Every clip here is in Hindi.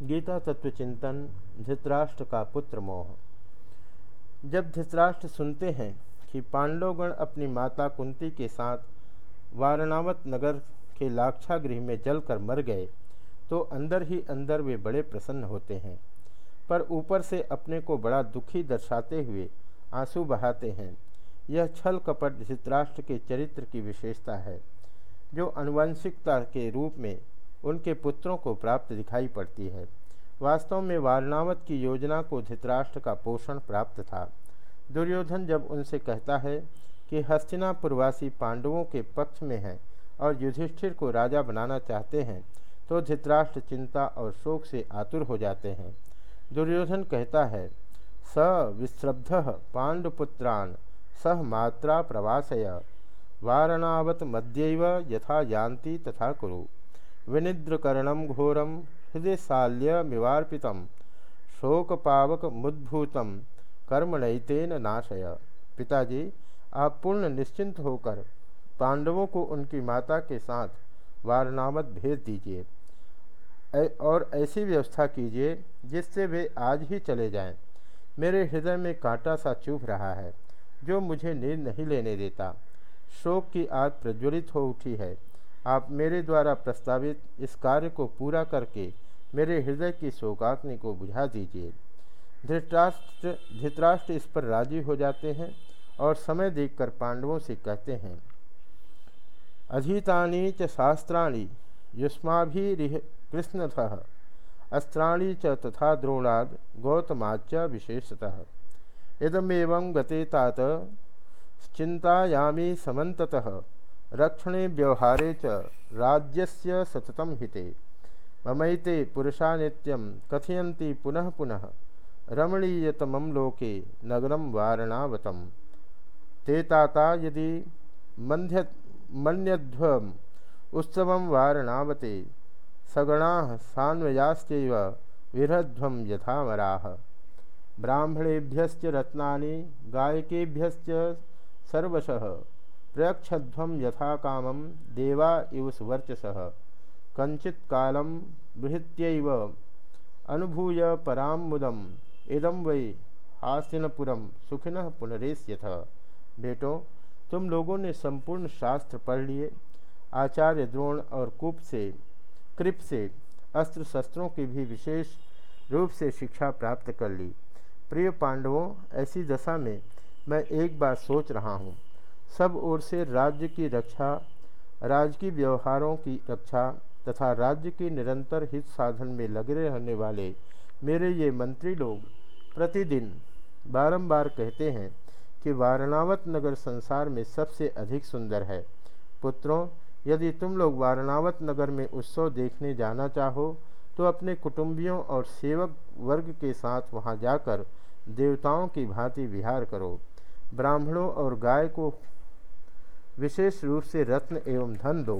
गीता तत्व चिंतन, धृतराष्ट्र का पुत्र मोह। जब धृतराष्ट्र सुनते हैं कि पांडवगण अपनी माता कुंती के साथ वारणावत नगर के लाक्षा गृह में जलकर मर गए तो अंदर ही अंदर वे बड़े प्रसन्न होते हैं, पर ऊपर से अपने को बड़ा दुखी दर्शाते हुए आँसू बहाते हैं। यह छल कपट धृतराष्ट्र के चरित्र की विशेषता है, जो अनुवंशिकता के रूप में उनके पुत्रों को प्राप्त दिखाई पड़ती है। वास्तव में वारणावत की योजना को धृतराष्ट्र का पोषण प्राप्त था। दुर्योधन जब उनसे कहता है कि हस्तिनापुरवासी पांडवों के पक्ष में है और युधिष्ठिर को राजा बनाना चाहते हैं तो धृतराष्ट्र चिंता और शोक से आतुर हो जाते हैं। दुर्योधन कहता है, स विश्रब्ध पांडुपुत्रान सह मात्रा प्रवासय। वारणावत मध्यव यथा यान्ति तथा कुरु। विनिद्रकरणम घोरम हृदय साल्यमिवार्पित शोकपावक मुद्भूतम कर्मणयतेन नाशय। पिताजी, आप पूर्ण निश्चिंत होकर पांडवों को उनकी माता के साथ वारनावत भेज दीजिए। और ऐसी व्यवस्था कीजिए जिससे वे आज ही चले जाएँ। मेरे हृदय में कांटा सा चुभ रहा है, जो मुझे नींद नहीं लेने देता। शोक की आग प्रज्वलित हो उठी है। आप मेरे द्वारा प्रस्तावित इस कार्य को पूरा करके मेरे हृदय की शोकाग्नि को बुझा दीजिए। धृतराष्ट्र धृतराष्ट्र इस पर राज़ी हो जाते हैं और समय देखकर पांडवों से कहते हैं, अधीतानी च शास्त्राणी युष्माभिह कृष्णथ अस्त्राणी च तथा द्रोणाद गौतमाच विशेषतः। इदमेव गते तात चिंतायामी समन्ततः। रक्षणे व्यवहारे च राज्यस्य सततं हिते। ममैते पुरुषा नित्यं कथयन्ति पुनः पुनः। रमणीयतमं लोके नगरं वारणावतम्। ताता यदि मन्ध्य मन्यध्वम् उत्सवं वारणावते, सगणाः सान्वयाश्चैव विरध्वं यथामराः ब्राह्मणेभ्यश्च रत्नानि, गायकेभ्यश्च सर्वशः। प्रयक्षध्वं यथा कामं देवा इव सुवर्चसः। कञ्चित् कालं बृहत्यैव अनुभूय परां मुदम् इदं वै हास्यनपुरम सुखिन पुनरेस्यथ। बेटो, तुम लोगों ने संपूर्ण शास्त्र पढ़ लिए, आचार्य द्रोण और कुप से, कृप से अस्त्र शस्त्रों की भी विशेष रूप से शिक्षा प्राप्त कर ली। प्रिय पांडवों, ऐसी दशा में मैं एक बार सोच रहा हूँ। सब ओर से राज्य की रक्षा राजकीय व्यवहारों की रक्षा तथा राज्य के निरंतर हित साधन में लगे रहने वाले मेरे ये मंत्री लोग प्रतिदिन बारंबार कहते हैं कि वारणावत नगर संसार में सबसे अधिक सुंदर है। पुत्रों, यदि तुम लोग वारणावत नगर में उत्सव देखने जाना चाहो तो अपने कुटुंबियों और सेवक वर्ग के साथ वहाँ जाकर देवताओं की भांति विहार करो। ब्राह्मणों और गाय को विशेष रूप से रत्न एवं धन दो,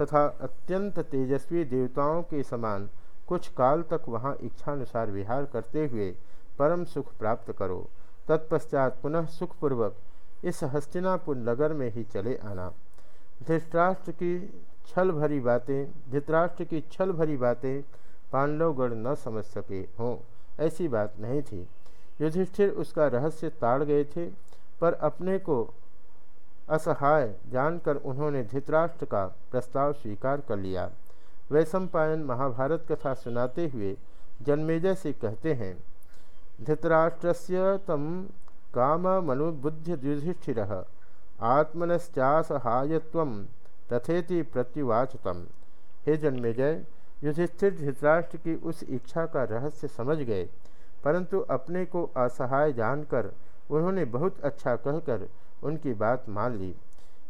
तथा अत्यंत तेजस्वी देवताओं के समान कुछ काल तक वहाँ इच्छानुसार विहार करते हुए परम सुख प्राप्त करो। तत्पश्चात पुनः सुखपूर्वक इस हस्तिनापुर नगर में ही चले आना। धृतराष्ट्र की छल भरी बातें, धृतराष्ट्र की छल भरी बातें पांडवगढ़ न समझ सके हों, ऐसी बात नहीं थी। युधिष्ठिर उसका रहस्य ताड़ गए थे, पर अपने को असहाय जानकर उन्होंने धृतराष्ट्र का प्रस्ताव स्वीकार कर लिया। वैशंपायन महाभारत कथा सुनाते हुए जन्मेजय से कहते हैं, धृतराष्ट्रस्य तम काम मनुबुद्ध युधिष्ठिर आत्मनश्चासहायत्व तथेति प्रत्युवाचतम। हे जन्मेजय, युधिष्ठिर धृतराष्ट्र की उस इच्छा का रहस्य समझ गए, परंतु अपने को असहाय जानकर उन्होंने बहुत अच्छा कहकर उनकी बात मान ली।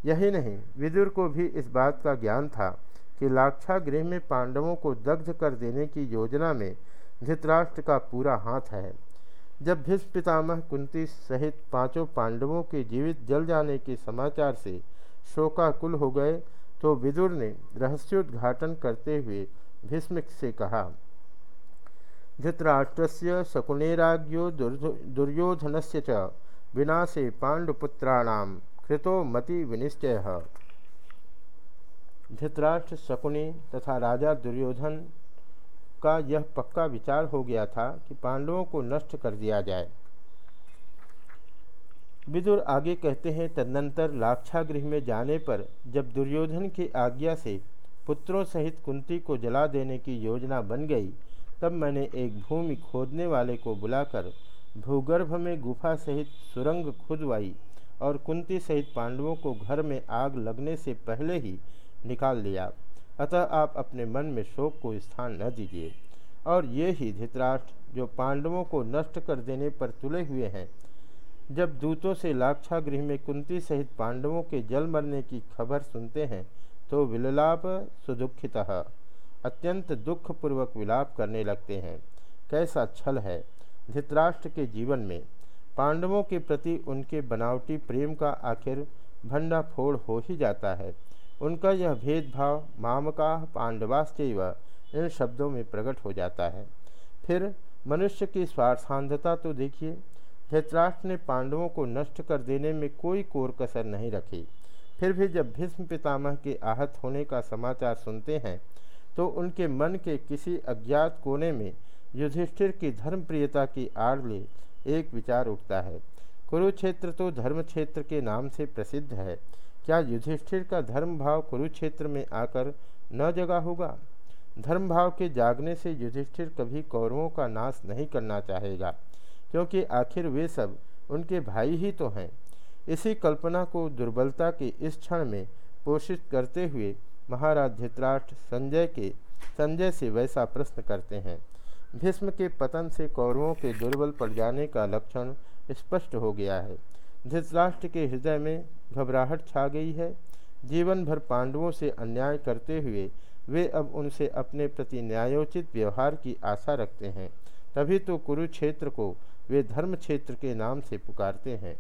यही नहीं, विदुर को भी इस बात का ज्ञान था कि लाक्षागृह में पांडवों को दग्ध कर देने की योजना में धृतराष्ट्र का पूरा हाथ है। जब भीष्म पितामह कुंती सहित पाँचों पांडवों के जीवित जल जाने के समाचार से शोकाकुल हो गए तो विदुर ने रहस्योद्घाटन करते हुए भीष्म से कहा, धृतराष्ट्रस्य शकुनेराज्ञो दुर्योधन से च विनाशे पांडुपुत्राणाम कृतो मति विनिश्चय धृतराष्ट्र शकुनी तथा राजा दुर्योधन का यह पक्का विचार हो गया था कि पांडवों को नष्ट कर दिया जाए। विदुर आगे कहते हैं, तदनंतर लाक्षागृह में जाने पर जब दुर्योधन की आज्ञा से पुत्रों सहित कुंती को जला देने की योजना बन गई, तब मैंने एक भूमि खोदने वाले को बुलाकर भूगर्भ में गुफा सहित सुरंग खुदवाई और कुंती सहित पांडवों को घर में आग लगने से पहले ही निकाल लिया। अतः आप अपने मन में शोक को स्थान न दीजिए। और ये ही धृतराष्ट्र जो पांडवों को नष्ट कर देने पर तुले हुए हैं, जब दूतों से लाक्षागृह में कुंती सहित पांडवों के जल मरने की खबर सुनते हैं तो विललाप सुदुखित अत्यंत दुखपूर्वक विलाप करने लगते हैं। कैसा छल है धृतराष्ट्र के जीवन में पांडवों के प्रति उनके बनावटी प्रेम का आखिर भंडा फोड़ हो ही जाता है। उनका यह भेदभाव मामका पांडवास्व इन शब्दों में प्रकट हो जाता है। फिर मनुष्य की स्वार्थांधता तो देखिए, धृतराष्ट्र ने पांडवों को नष्ट कर देने में कोई कोर कसर नहीं रखी। फिर भी जब भीष्म पितामह के आहत होने का समाचार सुनते हैं तो उनके मन के किसी अज्ञात कोने में युधिष्ठिर की धर्मप्रियता की आड़ ले एक विचार उठता है। कुरुक्षेत्र तो धर्म क्षेत्र के नाम से प्रसिद्ध है। क्या युधिष्ठिर का धर्म भाव कुरुक्षेत्र में आकर न जगा होगा? धर्म भाव के जागने से युधिष्ठिर कभी कौरवों का नाश नहीं करना चाहेगा, क्योंकि आखिर वे सब उनके भाई ही तो हैं। इसी कल्पना को दुर्बलता के इस क्षण में पोषित करते हुए महाराज धृतराष्ट्र संजय के, संजय से वैसा प्रश्न करते हैं। भीष्म के पतन से कौरवों के दुर्बल पड़ जाने का लक्षण स्पष्ट हो गया है। धृतराष्ट्र के हृदय में घबराहट छा गई है, जीवन भर पांडवों से अन्याय करते हुए वे अब उनसे अपने प्रति न्यायोचित व्यवहार की आशा रखते हैं। तभी तो कुरुक्षेत्र को वे धर्म क्षेत्र के नाम से पुकारते हैं।